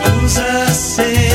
Who's a saint?